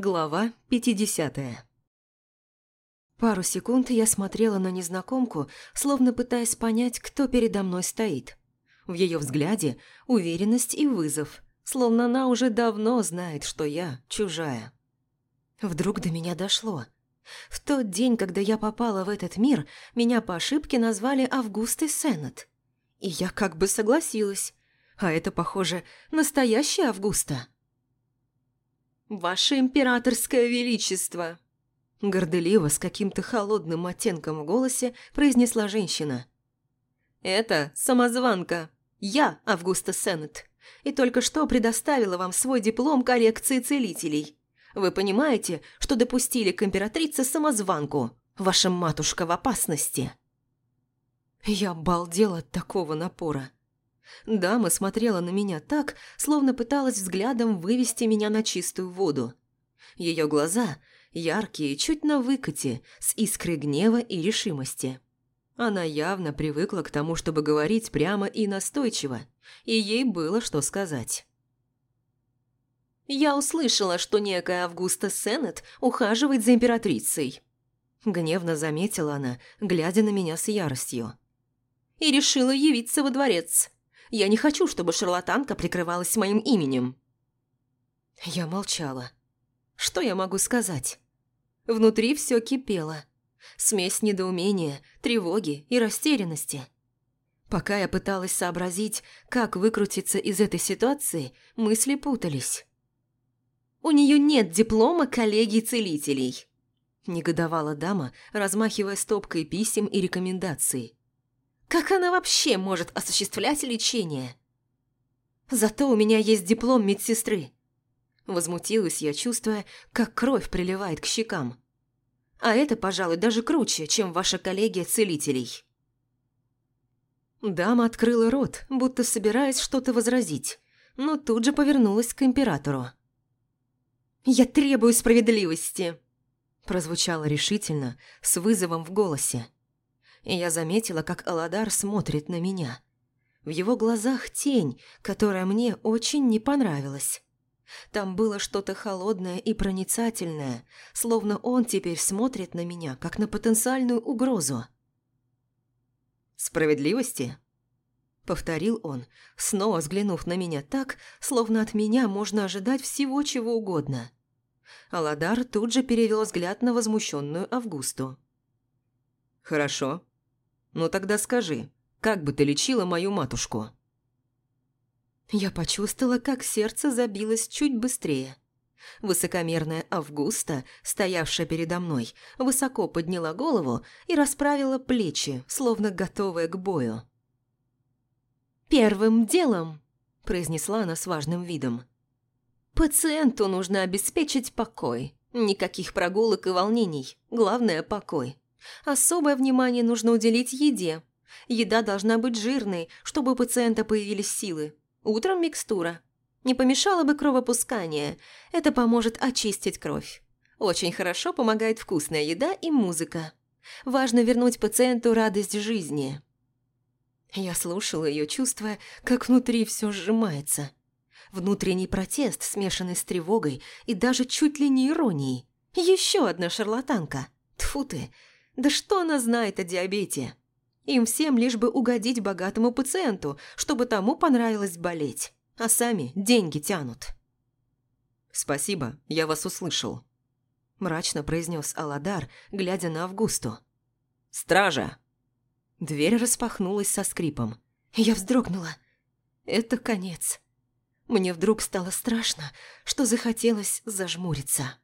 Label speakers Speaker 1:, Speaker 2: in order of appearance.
Speaker 1: Глава 50 Пару секунд я смотрела на незнакомку, словно пытаясь понять, кто передо мной стоит. В ее взгляде уверенность и вызов, словно она уже давно знает, что я чужая. Вдруг до меня дошло. В тот день, когда я попала в этот мир, меня по ошибке назвали Августой Сеннет. И я как бы согласилась. А это, похоже, настоящая Августа. «Ваше императорское величество!» Горделиво, с каким-то холодным оттенком в голосе, произнесла женщина. «Это самозванка. Я Августа Сеннет. И только что предоставила вам свой диплом коррекции целителей. Вы понимаете, что допустили к императрице самозванку? Ваша матушка в опасности». Я обалдела от такого напора. Дама смотрела на меня так, словно пыталась взглядом вывести меня на чистую воду. Ее глаза яркие, чуть на выкате, с искрой гнева и решимости. Она явно привыкла к тому, чтобы говорить прямо и настойчиво, и ей было что сказать. «Я услышала, что некая Августа Сеннет ухаживает за императрицей», гневно заметила она, глядя на меня с яростью. «И решила явиться во дворец. Я не хочу, чтобы шарлатанка прикрывалась моим именем». Я молчала. Что я могу сказать? Внутри все кипело. Смесь недоумения, тревоги и растерянности. Пока я пыталась сообразить, как выкрутиться из этой ситуации, мысли путались. «У нее нет диплома коллегий-целителей», – негодовала дама, размахивая стопкой писем и рекомендаций. Как она вообще может осуществлять лечение? Зато у меня есть диплом медсестры. Возмутилась я, чувствуя, как кровь приливает к щекам. А это, пожалуй, даже круче, чем ваша коллегия целителей. Дама открыла рот, будто собираясь что-то возразить, но тут же повернулась к императору. «Я требую справедливости!» прозвучало решительно, с вызовом в голосе и я заметила, как Аладар смотрит на меня. В его глазах тень, которая мне очень не понравилась. Там было что-то холодное и проницательное, словно он теперь смотрит на меня, как на потенциальную угрозу. «Справедливости?» — повторил он, снова взглянув на меня так, словно от меня можно ожидать всего чего угодно. Аладар тут же перевел взгляд на возмущенную Августу. «Хорошо. Ну тогда скажи, как бы ты лечила мою матушку?» Я почувствовала, как сердце забилось чуть быстрее. Высокомерная Августа, стоявшая передо мной, высоко подняла голову и расправила плечи, словно готовая к бою. «Первым делом», – произнесла она с важным видом, – «пациенту нужно обеспечить покой. Никаких прогулок и волнений. Главное – покой. Особое внимание нужно уделить еде. Еда должна быть жирной, чтобы у пациента появились силы. Утром микстура. Не помешало бы кровопускание. Это поможет очистить кровь. Очень хорошо помогает вкусная еда и музыка. Важно вернуть пациенту радость жизни. Я слушала ее, чувствуя, как внутри все сжимается. Внутренний протест, смешанный с тревогой и даже чуть ли не иронией. Еще одна шарлатанка. Тфу ты, да что она знает о диабете? Им всем лишь бы угодить богатому пациенту, чтобы тому понравилось болеть, а сами деньги тянут. «Спасибо, я вас услышал», – мрачно произнес Аладар, глядя на Августу. «Стража!» Дверь распахнулась со скрипом. Я вздрогнула. Это конец. Мне вдруг стало страшно, что захотелось зажмуриться.